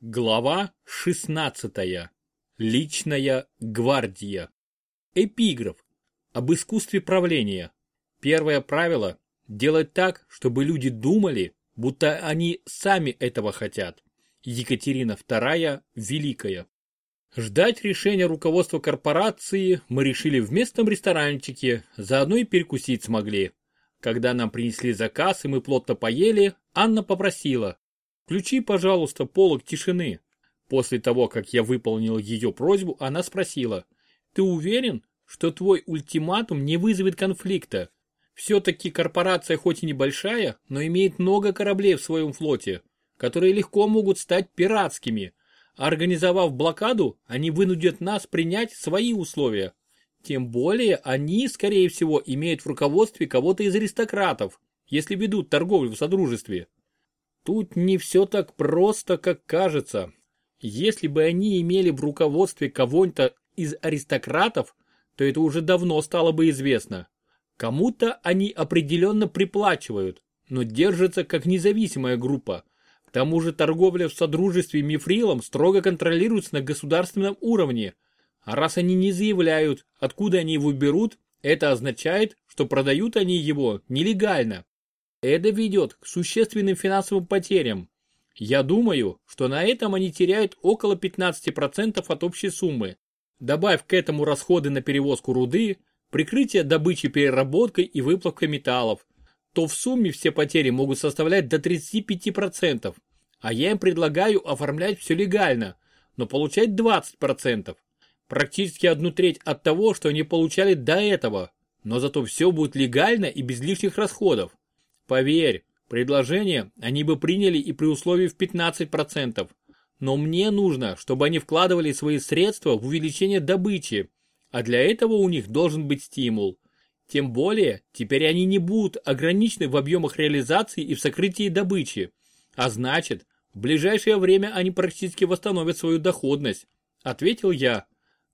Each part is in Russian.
Глава 16. Личная гвардия. Эпиграф. Об искусстве правления. Первое правило – делать так, чтобы люди думали, будто они сами этого хотят. Екатерина II Великая. Ждать решения руководства корпорации мы решили в местном ресторанчике, заодно и перекусить смогли. Когда нам принесли заказ и мы плотно поели, Анна попросила, Включи, пожалуйста, полок тишины. После того, как я выполнил ее просьбу, она спросила, ты уверен, что твой ультиматум не вызовет конфликта? Все-таки корпорация хоть и небольшая, но имеет много кораблей в своем флоте, которые легко могут стать пиратскими. организовав блокаду, они вынудят нас принять свои условия. Тем более они, скорее всего, имеют в руководстве кого-то из аристократов, если ведут торговлю в содружестве. Тут не все так просто, как кажется. Если бы они имели в руководстве кого-то из аристократов, то это уже давно стало бы известно. Кому-то они определенно приплачивают, но держатся как независимая группа. К тому же торговля в содружестве мифрилом строго контролируется на государственном уровне. А раз они не заявляют, откуда они его берут, это означает, что продают они его нелегально. Это ведет к существенным финансовым потерям. Я думаю, что на этом они теряют около 15% от общей суммы. Добавь к этому расходы на перевозку руды, прикрытие добычи переработкой и выплавкой металлов, то в сумме все потери могут составлять до 35%. А я им предлагаю оформлять все легально, но получать 20%. Практически одну треть от того, что они получали до этого. Но зато все будет легально и без лишних расходов. Поверь, предложение они бы приняли и при условии в 15%. Но мне нужно, чтобы они вкладывали свои средства в увеличение добычи, а для этого у них должен быть стимул. Тем более, теперь они не будут ограничены в объемах реализации и в сокрытии добычи. А значит, в ближайшее время они практически восстановят свою доходность. Ответил я.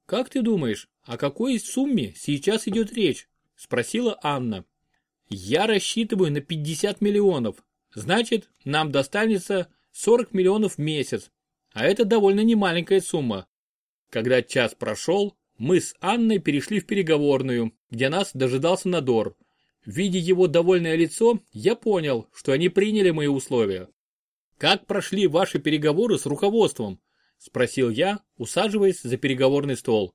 Как ты думаешь, о какой сумме сейчас идет речь? Спросила Анна. Я рассчитываю на 50 миллионов. Значит, нам достанется 40 миллионов в месяц. А это довольно немаленькая сумма. Когда час прошел, мы с Анной перешли в переговорную, где нас дожидался Надор. Видя его довольное лицо, я понял, что они приняли мои условия. «Как прошли ваши переговоры с руководством?» – спросил я, усаживаясь за переговорный стол.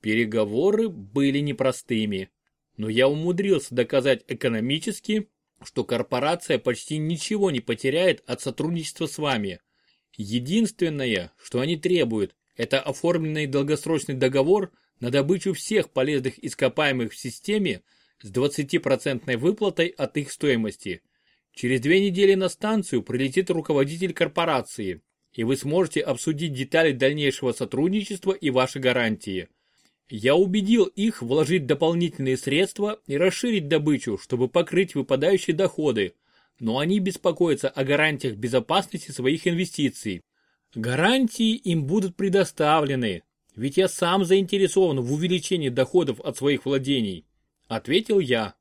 Переговоры были непростыми но я умудрился доказать экономически, что корпорация почти ничего не потеряет от сотрудничества с вами. Единственное, что они требуют, это оформленный долгосрочный договор на добычу всех полезных ископаемых в системе с 20% выплатой от их стоимости. Через две недели на станцию прилетит руководитель корпорации, и вы сможете обсудить детали дальнейшего сотрудничества и ваши гарантии. Я убедил их вложить дополнительные средства и расширить добычу, чтобы покрыть выпадающие доходы, но они беспокоятся о гарантиях безопасности своих инвестиций. Гарантии им будут предоставлены, ведь я сам заинтересован в увеличении доходов от своих владений, ответил я.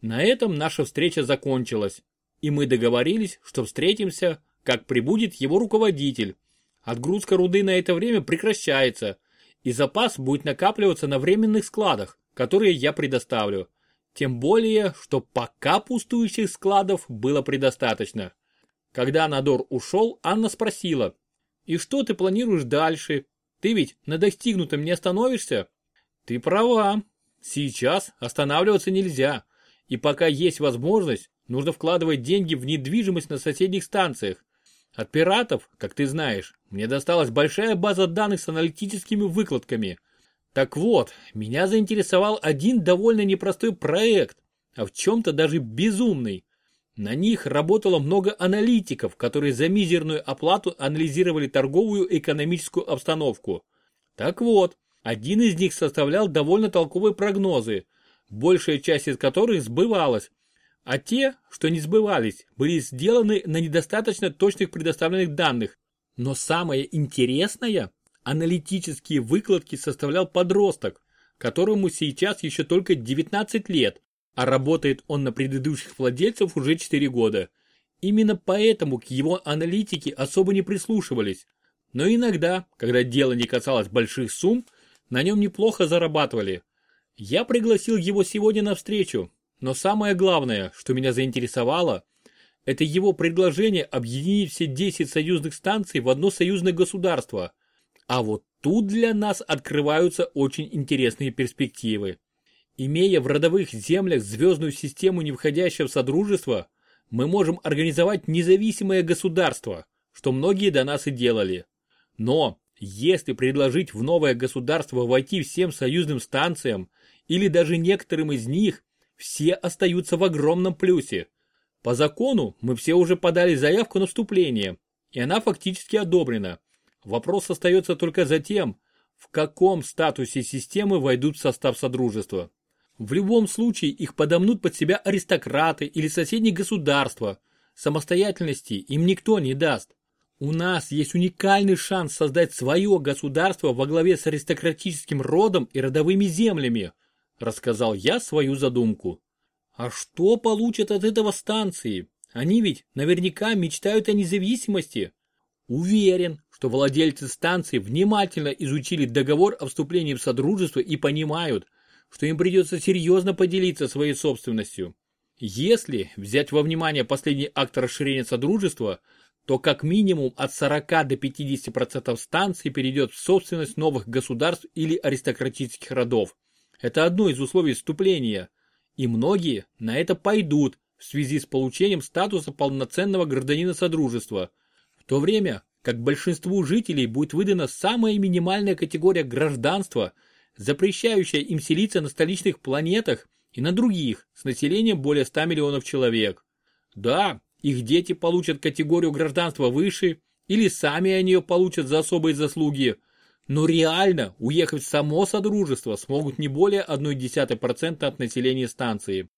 На этом наша встреча закончилась, и мы договорились, что встретимся, как прибудет его руководитель. Отгрузка руды на это время прекращается – и запас будет накапливаться на временных складах, которые я предоставлю. Тем более, что пока пустующих складов было предостаточно. Когда Надор ушел, Анна спросила, «И что ты планируешь дальше? Ты ведь на достигнутом не остановишься?» «Ты права. Сейчас останавливаться нельзя. И пока есть возможность, нужно вкладывать деньги в недвижимость на соседних станциях. От пиратов, как ты знаешь, мне досталась большая база данных с аналитическими выкладками. Так вот, меня заинтересовал один довольно непростой проект, а в чем-то даже безумный. На них работало много аналитиков, которые за мизерную оплату анализировали торговую и экономическую обстановку. Так вот, один из них составлял довольно толковые прогнозы, большая часть из которых сбывалась, а те, что не сбывались, были сделаны на недостаточно точных предоставленных данных. Но самое интересное, аналитические выкладки составлял подросток, которому сейчас еще только 19 лет, а работает он на предыдущих владельцев уже 4 года. Именно поэтому к его аналитике особо не прислушивались. но иногда, когда дело не касалось больших сумм, на нем неплохо зарабатывали. Я пригласил его сегодня на встречу, но самое главное, что меня заинтересовало, это его предложение объединить все 10 союзных станций в одно союзное государство. А вот тут для нас открываются очень интересные перспективы. Имея в родовых землях звездную систему, не входящую в Содружество, мы можем организовать независимое государство, что многие до нас и делали. Но, если предложить в новое государство войти всем союзным станциям, или даже некоторым из них, все остаются в огромном плюсе. По закону мы все уже подали заявку на вступление, и она фактически одобрена. Вопрос остается только за тем, в каком статусе системы войдут в состав Содружества. В любом случае их подомнут под себя аристократы или соседние государства. Самостоятельности им никто не даст. У нас есть уникальный шанс создать свое государство во главе с аристократическим родом и родовыми землями, рассказал я свою задумку. А что получат от этого станции? Они ведь наверняка мечтают о независимости. Уверен, что владельцы станции внимательно изучили договор о вступлении в Содружество и понимают, что им придется серьезно поделиться своей собственностью. Если взять во внимание последний акт расширения Содружества, то как минимум от 40 до 50% станций перейдет в собственность новых государств или аристократических родов. Это одно из условий вступления, и многие на это пойдут в связи с получением статуса полноценного гражданина Содружества, в то время как большинству жителей будет выдана самая минимальная категория гражданства – запрещающая им селиться на столичных планетах и на других с населением более 100 миллионов человек. Да, их дети получат категорию гражданства выше или сами они ее получат за особые заслуги, но реально уехать в само Содружество смогут не более 0,1% от населения станции.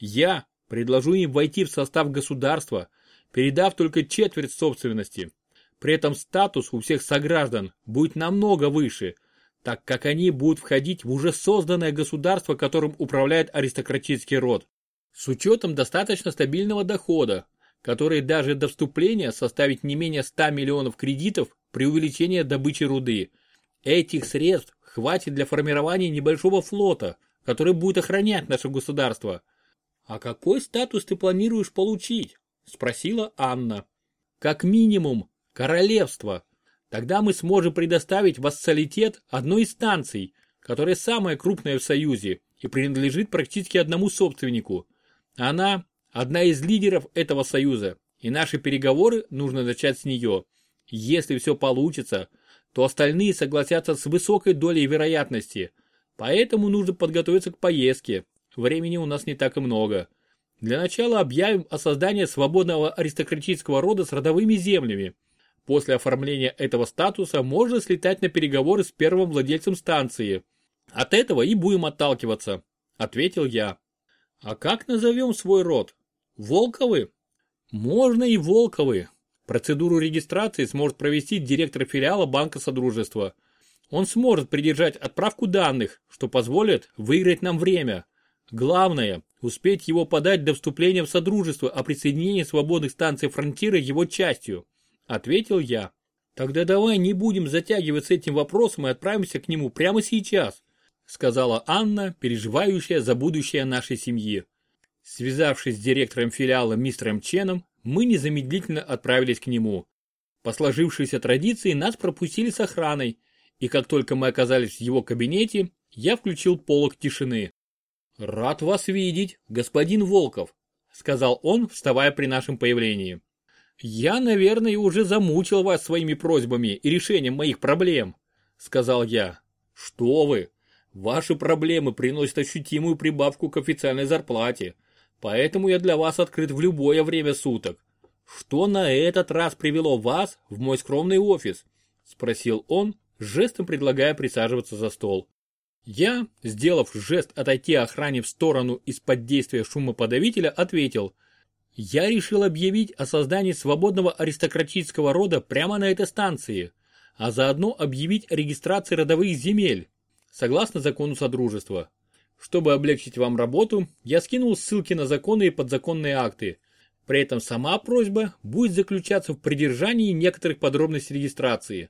Я предложу им войти в состав государства, передав только четверть собственности. При этом статус у всех сограждан будет намного выше, так как они будут входить в уже созданное государство, которым управляет аристократический род. С учетом достаточно стабильного дохода, который даже до вступления составит не менее 100 миллионов кредитов при увеличении добычи руды. Этих средств хватит для формирования небольшого флота, который будет охранять наше государство. «А какой статус ты планируешь получить?» – спросила Анна. «Как минимум, королевство», Тогда мы сможем предоставить вассалитет одной из станций, которая самая крупная в Союзе и принадлежит практически одному собственнику. Она одна из лидеров этого союза, и наши переговоры нужно начать с нее. Если все получится, то остальные согласятся с высокой долей вероятности. Поэтому нужно подготовиться к поездке. Времени у нас не так и много. Для начала объявим о создании свободного аристократического рода с родовыми землями. После оформления этого статуса можно слетать на переговоры с первым владельцем станции. От этого и будем отталкиваться, ответил я. А как назовем свой род? Волковы? Можно и Волковы. Процедуру регистрации сможет провести директор филиала Банка Содружества. Он сможет придержать отправку данных, что позволит выиграть нам время. Главное, успеть его подать до вступления в Содружество о присоединении свободных станций Фронтира его частью ответил я. Тогда давай не будем затягивать с этим вопросом и отправимся к нему прямо сейчас, сказала Анна, переживающая за будущее нашей семьи. Связавшись с директором филиала мистером Ченом, мы незамедлительно отправились к нему. По сложившейся традиции нас пропустили с охраной, и как только мы оказались в его кабинете, я включил полог тишины. «Рад вас видеть, господин Волков», — сказал он, вставая при нашем появлении. «Я, наверное, уже замучил вас своими просьбами и решением моих проблем», — сказал я. «Что вы? Ваши проблемы приносят ощутимую прибавку к официальной зарплате, поэтому я для вас открыт в любое время суток. Что на этот раз привело вас в мой скромный офис?» — спросил он, жестом предлагая присаживаться за стол. Я, сделав жест отойти охране в сторону из-под действия шумоподавителя, ответил — я решил объявить о создании свободного аристократического рода прямо на этой станции, а заодно объявить о регистрации родовых земель, согласно закону Содружества. Чтобы облегчить вам работу, я скинул ссылки на законы и подзаконные акты. При этом сама просьба будет заключаться в придержании некоторых подробностей регистрации.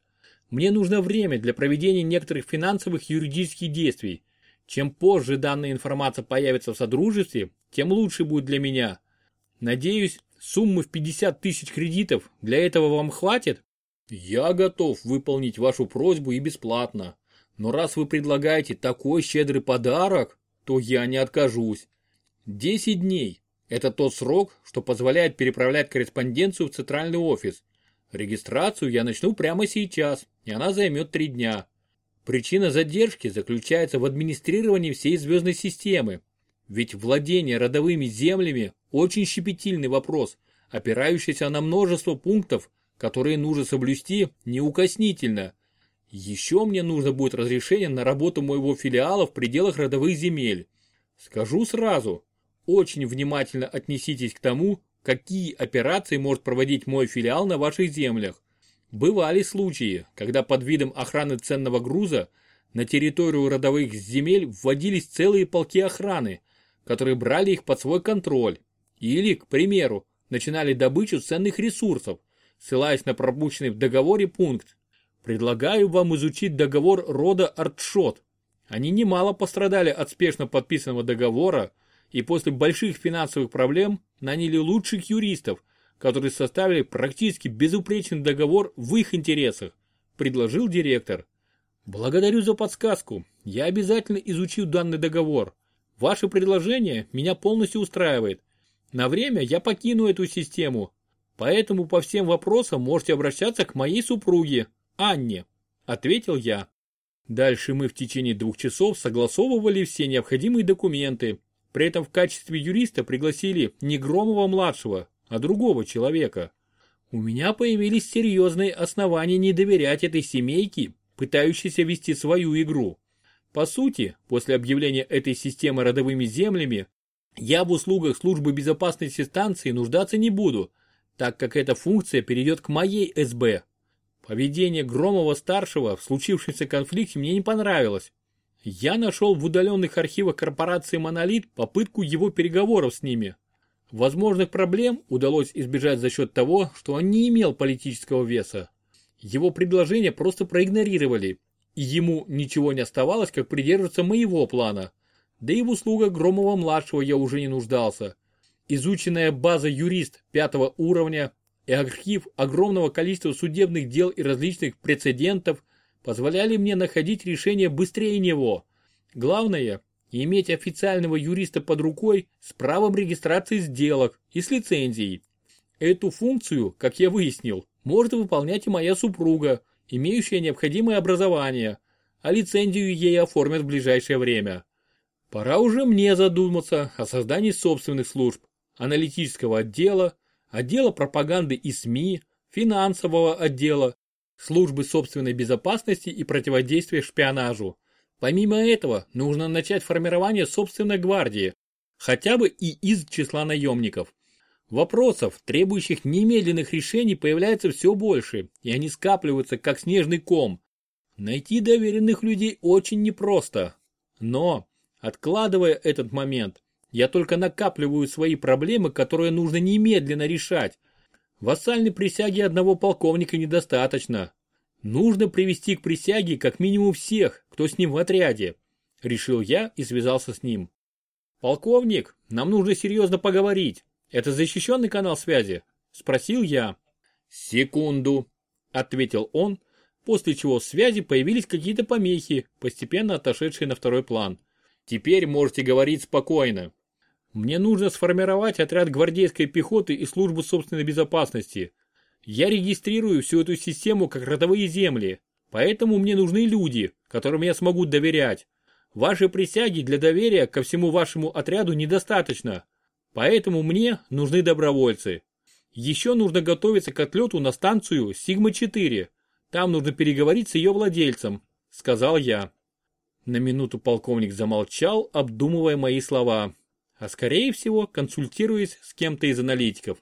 Мне нужно время для проведения некоторых финансовых и юридических действий. Чем позже данная информация появится в Содружестве, тем лучше будет для меня. Надеюсь, суммы в 50 тысяч кредитов для этого вам хватит? Я готов выполнить вашу просьбу и бесплатно. Но раз вы предлагаете такой щедрый подарок, то я не откажусь. 10 дней – это тот срок, что позволяет переправлять корреспонденцию в центральный офис. Регистрацию я начну прямо сейчас, и она займет 3 дня. Причина задержки заключается в администрировании всей звездной системы. Ведь владение родовыми землями – очень щепетильный вопрос, опирающийся на множество пунктов, которые нужно соблюсти неукоснительно. Еще мне нужно будет разрешение на работу моего филиала в пределах родовых земель. Скажу сразу, очень внимательно отнеситесь к тому, какие операции может проводить мой филиал на ваших землях. Бывали случаи, когда под видом охраны ценного груза на территорию родовых земель вводились целые полки охраны, которые брали их под свой контроль. Или, к примеру, начинали добычу ценных ресурсов, ссылаясь на пропущенный в договоре пункт. Предлагаю вам изучить договор рода Артшот. Они немало пострадали от спешно подписанного договора и после больших финансовых проблем наняли лучших юристов, которые составили практически безупречный договор в их интересах, предложил директор. Благодарю за подсказку. Я обязательно изучу данный договор. Ваше предложение меня полностью устраивает. На время я покину эту систему, поэтому по всем вопросам можете обращаться к моей супруге, Анне, ответил я. Дальше мы в течение двух часов согласовывали все необходимые документы. При этом в качестве юриста пригласили не Громова-младшего, а другого человека. У меня появились серьезные основания не доверять этой семейке, пытающейся вести свою игру. По сути, после объявления этой системы родовыми землями, я в услугах службы безопасности станции нуждаться не буду, так как эта функция перейдет к моей СБ. Поведение Громова-старшего в случившемся конфликте мне не понравилось. Я нашел в удаленных архивах корпорации «Монолит» попытку его переговоров с ними. Возможных проблем удалось избежать за счет того, что он не имел политического веса. Его предложение просто проигнорировали, и ему ничего не оставалось, как придерживаться моего плана. Да и в услугах Громова-младшего я уже не нуждался. Изученная база юрист пятого уровня и архив огромного количества судебных дел и различных прецедентов позволяли мне находить решение быстрее него. Главное – иметь официального юриста под рукой с правом регистрации сделок и с лицензией. Эту функцию, как я выяснил, может выполнять и моя супруга, имеющая необходимое образование, а лицензию ей оформят в ближайшее время. Пора уже мне задуматься о создании собственных служб, аналитического отдела, отдела пропаганды и СМИ, финансового отдела, службы собственной безопасности и противодействия шпионажу. Помимо этого, нужно начать формирование собственной гвардии, хотя бы и из числа наемников. Вопросов, требующих немедленных решений, появляется все больше, и они скапливаются как снежный ком. Найти доверенных людей очень непросто. Но, откладывая этот момент, я только накапливаю свои проблемы, которые нужно немедленно решать. Вассальной присяги одного полковника недостаточно. Нужно привести к присяге как минимум всех, кто с ним в отряде. Решил я и связался с ним. Полковник, нам нужно серьезно поговорить. Это защищенный канал связи? Спросил я. Секунду, ответил он, после чего в связи появились какие-то помехи, постепенно отошедшие на второй план. Теперь можете говорить спокойно. Мне нужно сформировать отряд гвардейской пехоты и службу собственной безопасности. Я регистрирую всю эту систему как родовые земли, поэтому мне нужны люди, которым я смогу доверять. Вашей присяги для доверия ко всему вашему отряду недостаточно, поэтому мне нужны добровольцы. Еще нужно готовиться к отлету на станцию Сигма-4. Там нужно переговорить с ее владельцем, сказал я. На минуту полковник замолчал, обдумывая мои слова а скорее всего консультируясь с кем-то из аналитиков.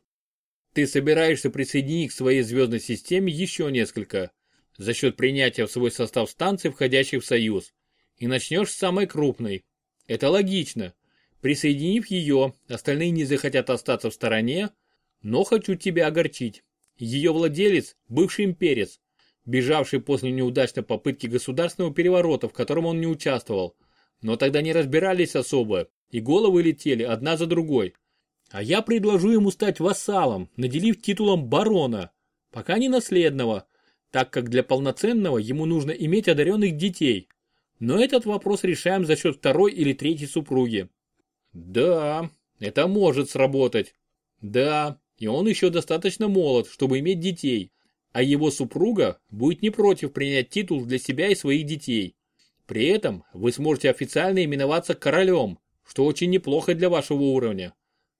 Ты собираешься присоединить к своей звездной системе еще несколько, за счет принятия в свой состав станций, входящих в Союз, и начнешь с самой крупной. Это логично. Присоединив ее, остальные не захотят остаться в стороне, Но хочу тебя огорчить. Ее владелец – бывший имперец, бежавший после неудачной попытки государственного переворота, в котором он не участвовал. Но тогда не разбирались особо, и головы летели одна за другой. А я предложу ему стать вассалом, наделив титулом барона, пока не наследного, так как для полноценного ему нужно иметь одаренных детей. Но этот вопрос решаем за счет второй или третьей супруги. Да, это может сработать. Да, и он еще достаточно молод, чтобы иметь детей, а его супруга будет не против принять титул для себя и своих детей. При этом вы сможете официально именоваться королем, что очень неплохо для вашего уровня.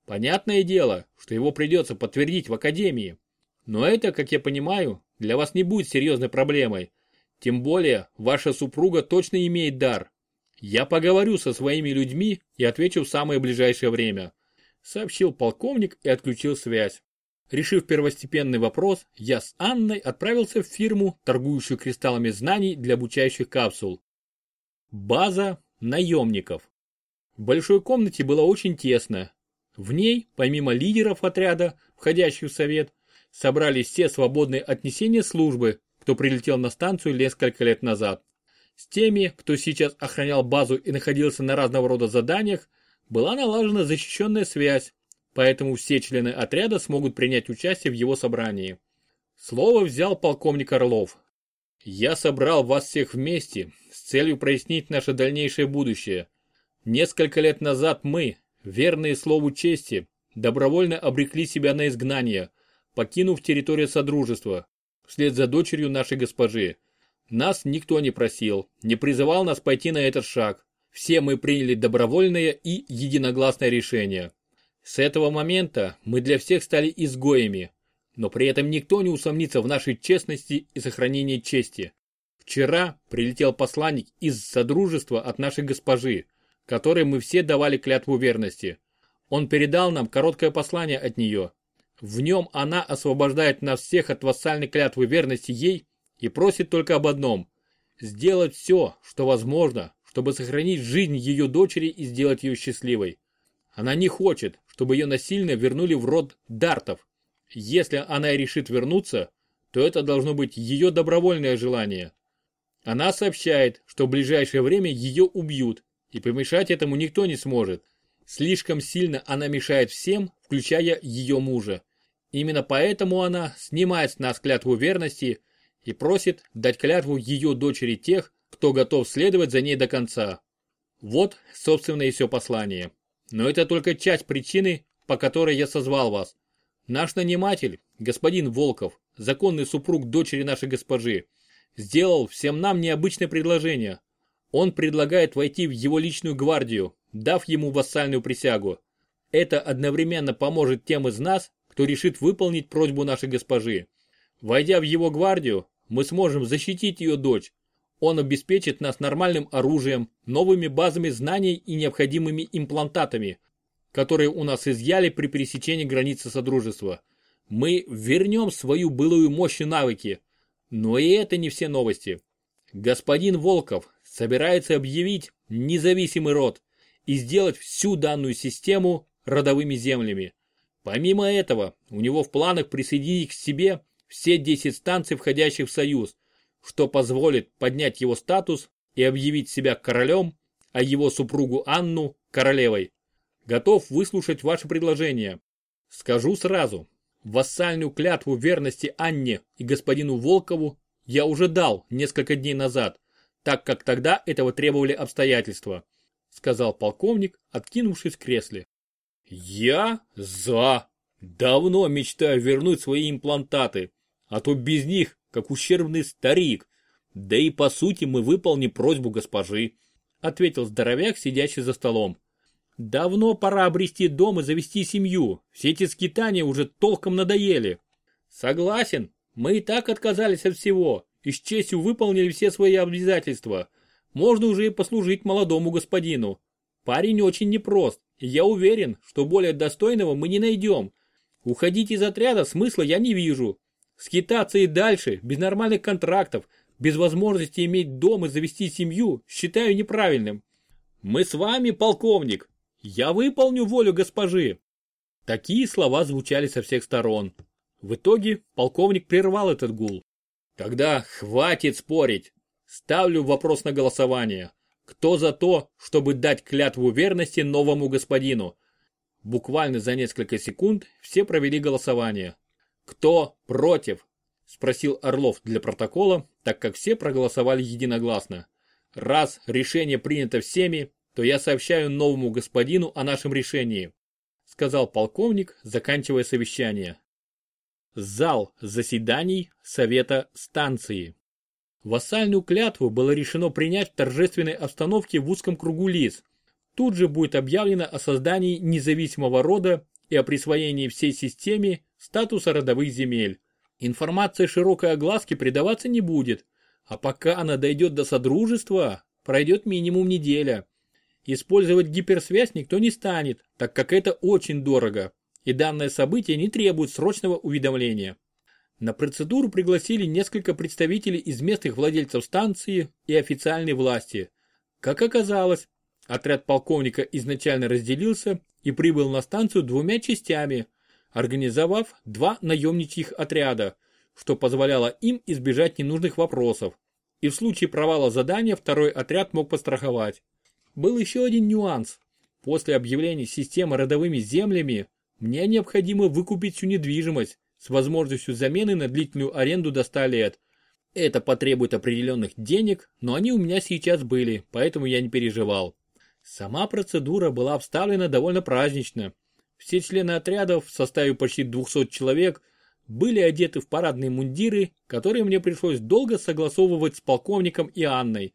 Понятное дело, что его придется подтвердить в академии. Но это, как я понимаю, для вас не будет серьезной проблемой. Тем более, ваша супруга точно имеет дар. Я поговорю со своими людьми и отвечу в самое ближайшее время. Сообщил полковник и отключил связь. Решив первостепенный вопрос, я с Анной отправился в фирму, торгующую кристаллами знаний для обучающих капсул. База наемников. В большой комнате было очень тесно. В ней, помимо лидеров отряда, входящих в совет, собрались все свободные отнесения службы, кто прилетел на станцию несколько лет назад. С теми, кто сейчас охранял базу и находился на разного рода заданиях, была налажена защищенная связь, поэтому все члены отряда смогут принять участие в его собрании. Слово взял полковник Орлов. «Я собрал вас всех вместе с целью прояснить наше дальнейшее будущее. Несколько лет назад мы, верные слову чести, добровольно обрекли себя на изгнание, покинув территорию Содружества, вслед за дочерью нашей госпожи. Нас никто не просил, не призывал нас пойти на этот шаг. Все мы приняли добровольное и единогласное решение. С этого момента мы для всех стали изгоями, но при этом никто не усомнится в нашей честности и сохранении чести. Вчера прилетел посланник из Содружества от нашей госпожи, которой мы все давали клятву верности. Он передал нам короткое послание от нее, в нем она освобождает нас всех от вассальной клятвы верности ей и просит только об одном – сделать все, что возможно, чтобы сохранить жизнь ее дочери и сделать ее счастливой. Она не хочет, чтобы ее насильно вернули в род Дартов. Если она решит вернуться, то это должно быть ее добровольное желание. Она сообщает, что в ближайшее время ее убьют, и помешать этому никто не сможет. Слишком сильно она мешает всем, включая ее мужа. Именно поэтому она снимает с нас клятву верности и просит дать клятву ее дочери тех, кто готов следовать за ней до конца. Вот, собственно, и все послание. Но это только часть причины, по которой я созвал вас. Наш наниматель, господин Волков, законный супруг дочери нашей госпожи, сделал всем нам необычное предложение. Он предлагает войти в его личную гвардию, дав ему вассальную присягу. Это одновременно поможет тем из нас, кто решит выполнить просьбу нашей госпожи. Войдя в его гвардию, мы сможем защитить ее дочь. Он обеспечит нас нормальным оружием, новыми базами знаний и необходимыми имплантатами, которые у нас изъяли при пересечении границы Содружества. Мы вернем свою былую мощь и навыки. Но и это не все новости. Господин Волков собирается объявить независимый род и сделать всю данную систему родовыми землями. Помимо этого, у него в планах присоединить к себе все 10 станций, входящих в Союз, что позволит поднять его статус и объявить себя королем, а его супругу Анну – королевой. Готов выслушать ваше предложение. Скажу сразу, вассальную клятву верности Анне и господину Волкову я уже дал несколько дней назад, так как тогда этого требовали обстоятельства, сказал полковник, откинувшись в кресле. Я за. Давно мечтаю вернуть свои имплантаты, а то без них, как ущербный старик. Да и по сути мы выполним просьбу госпожи, ответил здоровяк, сидящий за столом. Давно пора обрести дом и завести семью. Все эти скитания уже толком надоели. Согласен, мы и так отказались от всего и с честью выполнили все свои обязательства. Можно уже и послужить молодому господину. Парень очень непрост, и я уверен, что более достойного мы не найдем. Уходить из отряда смысла я не вижу. Скитаться и дальше, без нормальных контрактов, без возможности иметь дом и завести семью, считаю неправильным. Мы с вами, полковник. Я выполню волю госпожи. Такие слова звучали со всех сторон. В итоге полковник прервал этот гул. Тогда хватит спорить. Ставлю вопрос на голосование. Кто за то, чтобы дать клятву верности новому господину? Буквально за несколько секунд все провели голосование. Кто против? Спросил Орлов для протокола, так как все проголосовали единогласно. Раз решение принято всеми, то я сообщаю новому господину о нашем решении, сказал полковник, заканчивая совещание. Зал заседаний Совета станции. Вассальную клятву было решено принять в торжественной обстановке в узком кругу лиц. Тут же будет объявлено о создании независимого рода и о присвоении всей системе статуса родовых земель. Информация широкой огласки придаваться не будет, а пока она дойдет до Содружества, пройдет минимум неделя. Использовать гиперсвязь никто не станет, так как это очень дорого, и данное событие не требует срочного уведомления. На процедуру пригласили несколько представителей из местных владельцев станции и официальной власти. Как оказалось, отряд полковника изначально разделился и прибыл на станцию двумя частями, организовав два наемничьих отряда, что позволяло им избежать ненужных вопросов. И в случае провала задания второй отряд мог постраховать. Был еще один нюанс. После объявления системы родовыми землями мне необходимо выкупить всю недвижимость, с возможностью замены на длительную аренду до 100 лет. Это потребует определенных денег, но они у меня сейчас были, поэтому я не переживал. Сама процедура была обставлена довольно празднично. Все члены отрядов в составе почти 200 человек были одеты в парадные мундиры, которые мне пришлось долго согласовывать с полковником и Анной.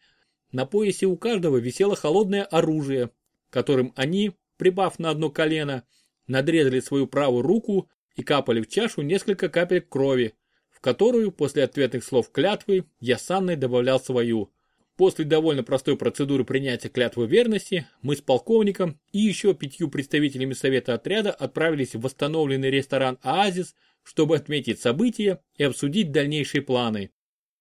На поясе у каждого висело холодное оружие, которым они, прибав на одно колено, надрезали свою правую руку и капали в чашу несколько капель крови, в которую после ответных слов клятвы я с Анной добавлял свою. После довольно простой процедуры принятия клятвы верности мы с полковником и еще пятью представителями совета отряда отправились в восстановленный ресторан «Оазис», чтобы отметить события и обсудить дальнейшие планы.